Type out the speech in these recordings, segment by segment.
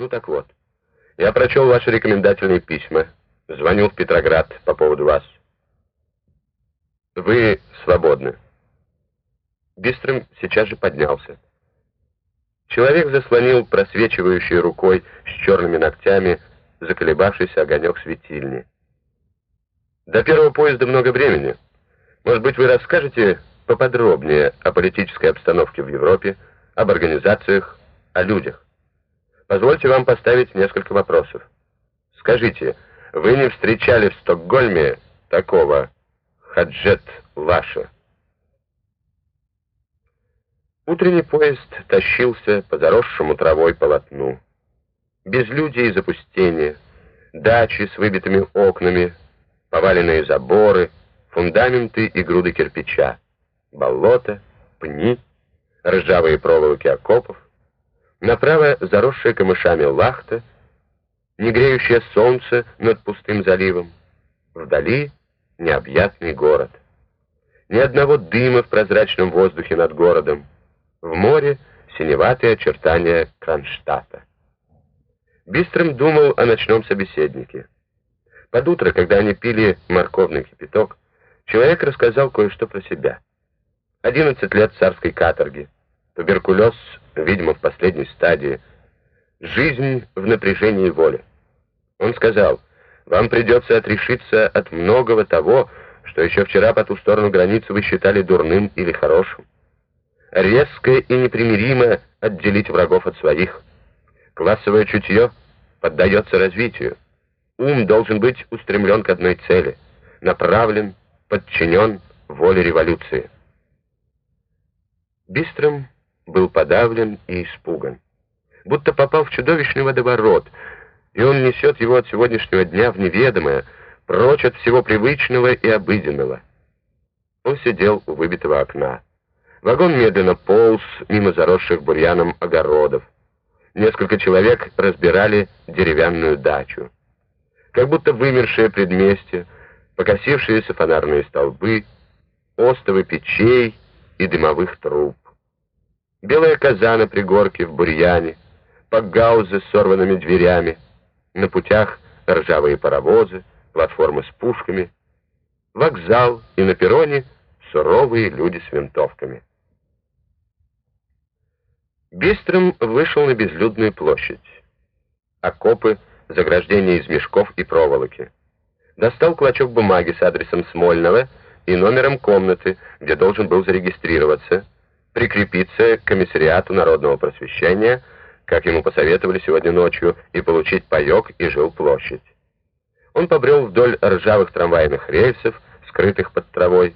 Ну так вот, я прочел ваши рекомендательные письма, звонил в Петроград по поводу вас. Вы свободны. Бистрым сейчас же поднялся. Человек заслонил просвечивающей рукой с черными ногтями заколебавшийся огонек светильни. До первого поезда много времени. Может быть, вы расскажете поподробнее о политической обстановке в Европе, об организациях, о людях. Позвольте вам поставить несколько вопросов. Скажите, вы не встречали в Стокгольме такого Хаджет Лаша? Утренний поезд тащился по заросшему травой полотну. Безлюдие и запустение, дачи с выбитыми окнами, поваленные заборы, фундаменты и груды кирпича, болото, пни, ржавые проволоки окопов, направо заросшая камышами лахта, негреющее солнце над пустым заливом, вдали необъятный город. Ни одного дыма в прозрачном воздухе над городом, в море синеватые очертания Кронштадта. Бистрым думал о ночном собеседнике. Под утро, когда они пили морковный кипяток, человек рассказал кое-что про себя. 11 лет царской каторги, туберкулез, видимо, в последней стадии, жизнь в напряжении воли. Он сказал, вам придется отрешиться от многого того, что еще вчера по ту сторону границы вы считали дурным или хорошим. Резко и непримиримо отделить врагов от своих. Классовое чутье поддается развитию. Ум должен быть устремлен к одной цели, направлен, подчинен воле революции. Бистром был подавлен и испуган. Будто попал в чудовищный водоворот, и он несет его от сегодняшнего дня в неведомое, прочь от всего привычного и обыденного. Он сидел у выбитого окна. Вагон медленно полз мимо заросших бурьяном огородов. Несколько человек разбирали деревянную дачу как будто вымершее предместье, покосившиеся фонарные столбы, остовы печей и дымовых труб. Белая коза на пригорке в бурьяне, пакгаузы с сорванными дверями, на путях ржавые паровозы, платформы с пушками, вокзал и на перроне суровые люди с винтовками. Бистрым вышел на безлюдную площадь. Окопы заграждение из мешков и проволоки. Достал клочок бумаги с адресом Смольного и номером комнаты, где должен был зарегистрироваться, прикрепиться к комиссариату народного просвещения, как ему посоветовали сегодня ночью, и получить паек и жилплощадь. Он побрел вдоль ржавых трамвайных рельсов, скрытых под травой,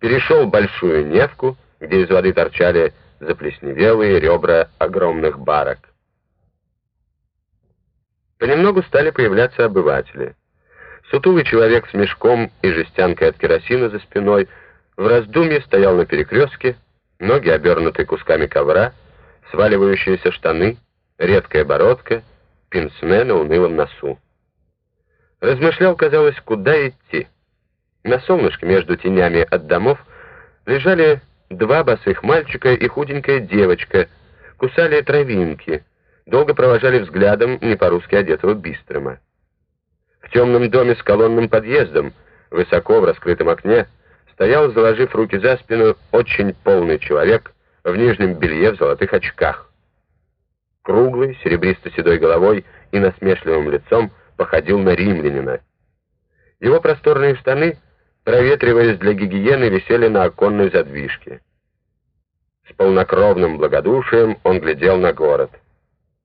перешел Большую Невку, где из воды торчали заплесневелые ребра огромных барок. Понемногу стали появляться обыватели. Сутулый человек с мешком и жестянкой от керосина за спиной в раздумье стоял на перекрестке, ноги обернуты кусками ковра, сваливающиеся штаны, редкая бородка, пинцме на унылом носу. Размышлял, казалось, куда идти. На солнышке между тенями от домов лежали два босых мальчика и худенькая девочка, кусали травинки — долго провожали взглядом не по-русски одетого Бистрома. В темном доме с колонным подъездом, высоко в раскрытом окне, стоял, заложив руки за спину, очень полный человек в нижнем белье в золотых очках. Круглый, серебристо-седой головой и насмешливым лицом походил на римлянина. Его просторные штаны, проветриваясь для гигиены, висели на оконной задвижке. С полнокровным благодушием он глядел на город.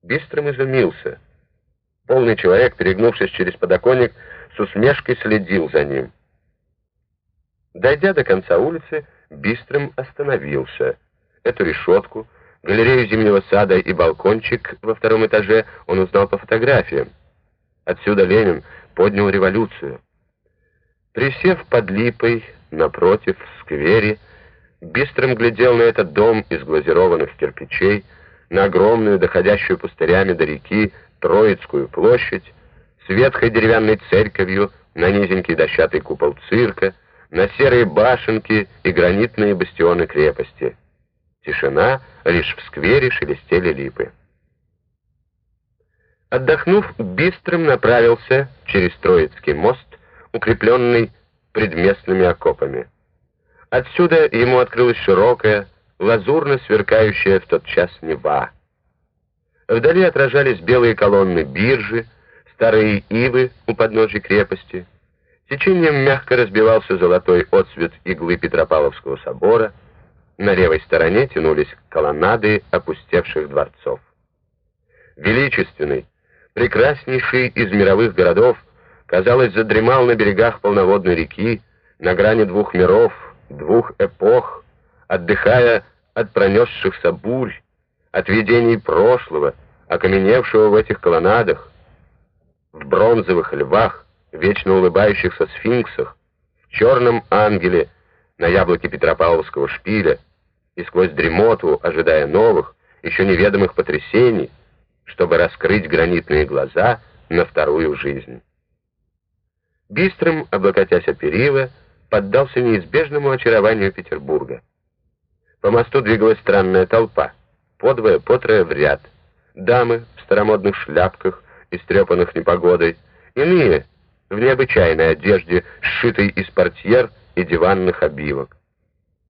Бистрым изумился. Полный человек, перегнувшись через подоконник, с усмешкой следил за ним. Дойдя до конца улицы, Бистрым остановился. Эту решетку, галерею зимнего сада и балкончик во втором этаже он узнал по фотографиям. Отсюда Ленин поднял революцию. Присев под липой, напротив, в сквере, Бистрым глядел на этот дом из глазированных кирпичей, на огромную, доходящую пустырями до реки, Троицкую площадь, с ветхой деревянной церковью, на низенький дощатый купол цирка, на серые башенки и гранитные бастионы крепости. Тишина, лишь в сквере шелестели липы. Отдохнув, Бистрым направился через Троицкий мост, укрепленный предместными окопами. Отсюда ему открылась широкая, лазурно сверкающая в тот час Нева. Вдали отражались белые колонны биржи, старые ивы у подножия крепости. Течением мягко разбивался золотой отсвет иглы Петропавловского собора. На левой стороне тянулись колоннады опустевших дворцов. Величественный, прекраснейший из мировых городов, казалось, задремал на берегах полноводной реки, на грани двух миров, двух эпох, отдыхая от пронесшихся бурь, от видений прошлого, окаменевшего в этих колоннадах, в бронзовых львах, вечно улыбающихся сфинксах, в черном ангеле на яблоке Петропавловского шпиля и сквозь дремоту, ожидая новых, еще неведомых потрясений, чтобы раскрыть гранитные глаза на вторую жизнь. Бистрым, облокотясь о перила, поддался неизбежному очарованию Петербурга. По мосту двигалась странная толпа, подвое, потрое в ряд. Дамы в старомодных шляпках, истрепанных непогодой, иные в необычайной одежде, сшитой из портьер и диванных обивок.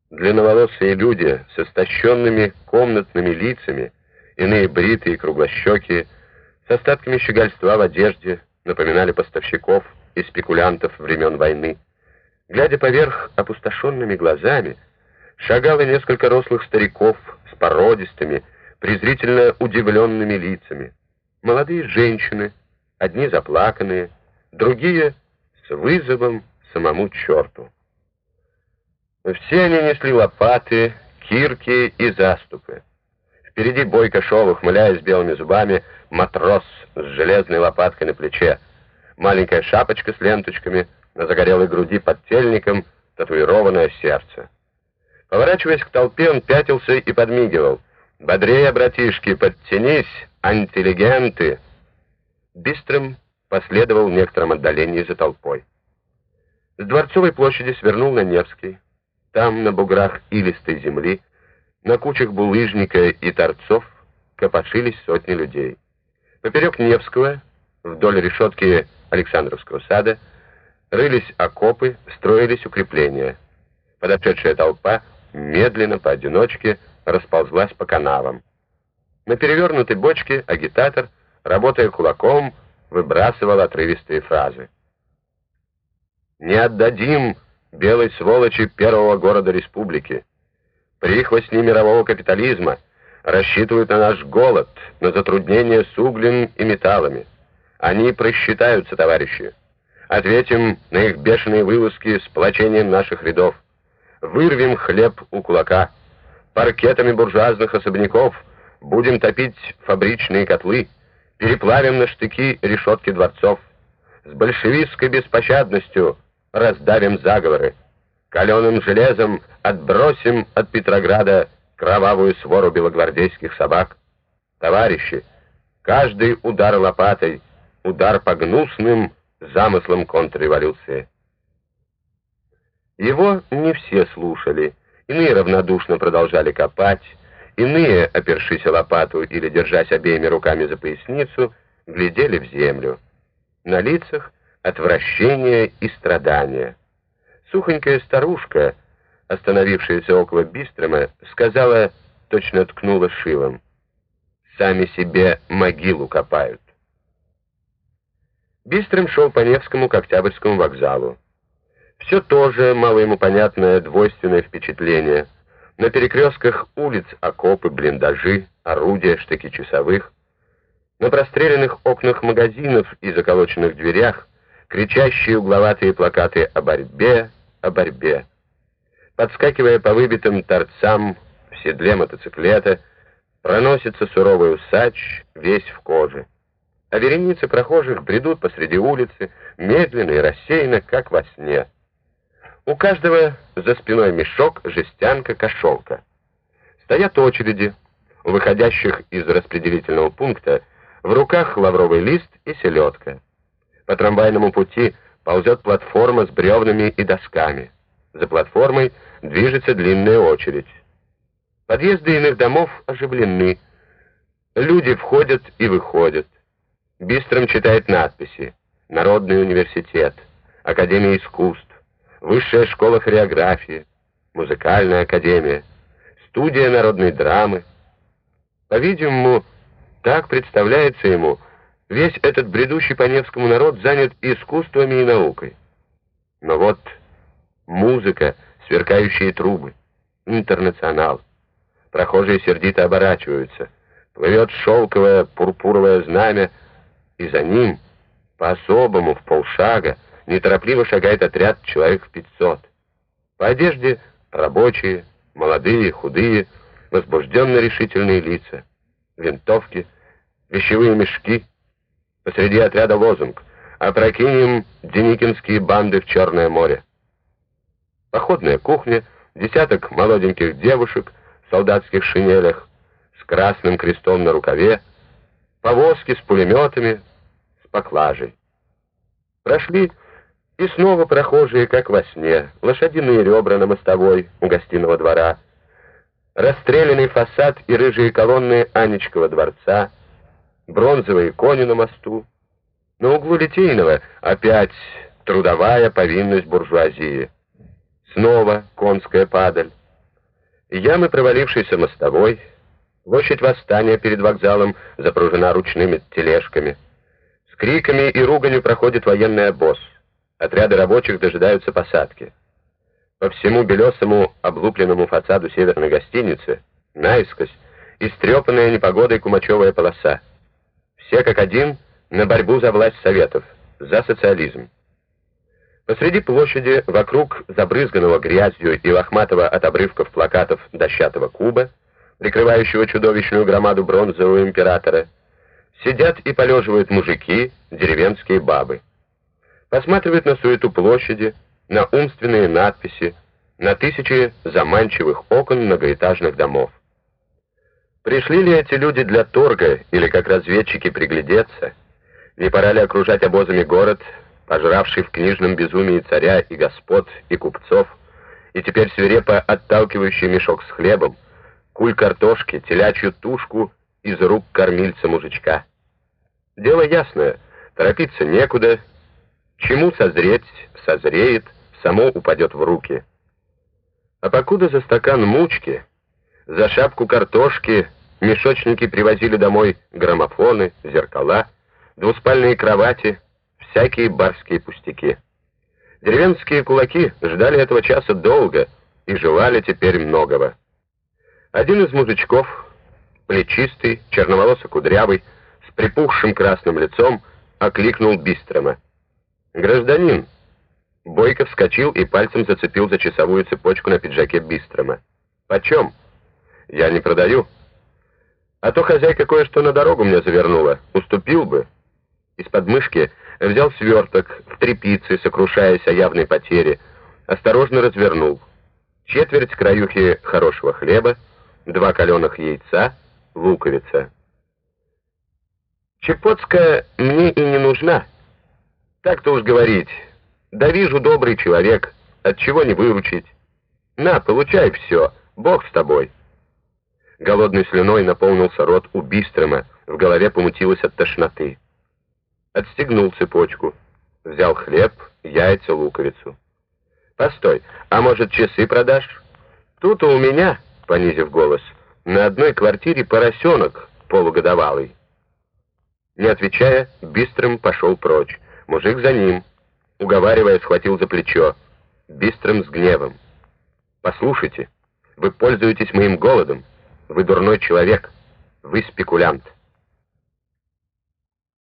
Длинноволосые люди с истощенными комнатными лицами иные бритые и круглощекие, с остатками щегольства в одежде, напоминали поставщиков и спекулянтов времен войны. Глядя поверх опустошенными глазами, шагало несколько рослых стариков с породистыми, презрительно удивленными лицами. Молодые женщины, одни заплаканные, другие с вызовом самому черту. Все они несли лопаты, кирки и заступы. Впереди бойко шел, ухмыляясь белыми зубами, матрос с железной лопаткой на плече. Маленькая шапочка с ленточками, на загорелой груди под тельником татуированное сердце. Поворачиваясь к толпе, он пятился и подмигивал. «Бодрее, братишки, подтянись, антилегенты!» Бистрым последовал в некотором отдалении за толпой. С Дворцовой площади свернул на Невский. Там, на буграх илистой земли, на кучах булыжника и торцов копошились сотни людей. Поперек Невского, вдоль решетки Александровского сада, рылись окопы, строились укрепления. Подошедшая толпа медленно, поодиночке, расползлась по канавам. На перевернутой бочке агитатор, работая кулаком, выбрасывал отрывистые фразы. «Не отдадим белой сволочи первого города республики!» Прихвостни мирового капитализма рассчитывают на наш голод, на затруднения с углем и металлами. Они просчитаются, товарищи. Ответим на их бешеные вылазки сплочением наших рядов. Вырвем хлеб у кулака. Паркетами буржуазных особняков будем топить фабричные котлы. Переплавим на штыки решетки дворцов. С большевистской беспощадностью раздавим заговоры. Каленым железом отбросим от Петрограда кровавую свору белогвардейских собак. Товарищи, каждый удар лопатой — удар по гнусным замыслам контрреволюции. Его не все слушали, иные равнодушно продолжали копать, иные, опершись о лопату или держась обеими руками за поясницу, глядели в землю. На лицах отвращение и страдания. Сухонькая старушка, остановившаяся около Бистрома, сказала, точно ткнула шилом, «Сами себе могилу копают». Бистрым шел по Невскому к Октябрьскому вокзалу. Все то же, мало ему понятное, двойственное впечатление. На перекрестках улиц окопы, блиндажи, орудия, штыки часовых. На простреленных окнах магазинов и заколоченных дверях кричащие угловатые плакаты о борьбе, о борьбе. Подскакивая по выбитым торцам в седле мотоциклета, проносится суровый усач, весь в коже. А вереницы прохожих бредут посреди улицы, медленно и рассеянно, как во сне. У каждого за спиной мешок, жестянка, кошелка. Стоят очереди, выходящих из распределительного пункта в руках лавровый лист и селедка. По трамвайному пути ползет платформа с бревнами и досками. За платформой движется длинная очередь. Подъезды иных домов оживлены. Люди входят и выходят. Бистрым читает надписи «Народный университет», «Академия искусств», «Высшая школа хореографии», «Музыкальная академия», «Студия народной драмы». По-видимому, так представляется ему, весь этот бредущий по Невскому народ занят искусствами и наукой. Но вот музыка, сверкающие трубы, интернационал. Прохожие сердито оборачиваются. Плывет шелковое пурпуровое знамя, и за ним, по-особому, в полшага, неторопливо шагает отряд человек в пятьсот. По одежде рабочие, молодые, худые, возбужденно решительные лица, винтовки, вещевые мешки. Посреди отряда лозунг «Опрокинем деникинские банды в Черное море». Походная кухня, десяток молоденьких девушек в солдатских шинелях с красным крестом на рукаве, повозки с пулеметами, с поклажей. Прошли и снова прохожие, как во сне, лошадиные ребра на мостовой у гостиного двора, расстрелянный фасад и рыжие колонны Анечкова дворца, бронзовые кони на мосту. На углу Литейного опять трудовая повинность буржуазии. Снова конская падаль. Ямы провалившейся мостовой, площадь восстания перед вокзалом запружена ручными тележками. С криками и руганью проходит военный обоз. Отряды рабочих дожидаются посадки. По всему белесому облупленному фасаду северной гостиницы, наискось, истрепанная непогодой кумачевая полоса. Все как один на борьбу за власть Советов, за социализм. Посреди площади, вокруг забрызганного грязью и лохматого от обрывков плакатов дощатого куба, прикрывающего чудовищную громаду бронзового императора, сидят и полеживают мужики, деревенские бабы посматривает на суету площади, на умственные надписи, на тысячи заманчивых окон многоэтажных домов. Пришли ли эти люди для торга или как разведчики приглядеться? Не пора ли окружать обозами город, пожравший в книжном безумии царя и господ и купцов, и теперь свирепо отталкивающий мешок с хлебом, куль картошки, телячью тушку из рук кормильца-мужичка? Дело ясное, торопиться некуда, Чему созреть, созреет, само упадет в руки. А покуда за стакан мучки, за шапку картошки мешочники привозили домой граммофоны, зеркала, двуспальные кровати, всякие барские пустяки. Деревенские кулаки ждали этого часа долго и желали теперь многого. Один из мужичков, плечистый, черноволосо-кудрявый, с припухшим красным лицом, окликнул Бистрома. «Гражданин!» Бойко вскочил и пальцем зацепил за часовую цепочку на пиджаке Бистрома. «Почем?» «Я не продаю». «А то хозяйка кое-что на дорогу мне завернула. Уступил бы». Из подмышки взял сверток в трепице, сокрушаясь о явной потере, осторожно развернул. Четверть краюхи хорошего хлеба, два каленых яйца, луковица. «Чепотская мне и не нужна», так-то уж говорить. Да вижу, добрый человек, от чего не выручить. На, получай все, Бог с тобой. Голодной слюной наполнился рот у Бистрома, в голове помутилось от тошноты. Отстегнул цепочку, взял хлеб, яйца, луковицу. «Постой, а может, часы продашь?» «Тут у меня», — понизив голос, — «на одной квартире поросенок полугодовалый». Не отвечая, Бистрым пошел прочь. Мужик за ним, уговаривая, схватил за плечо, быстрым с гневом. «Послушайте, вы пользуетесь моим голодом, вы дурной человек, вы спекулянт».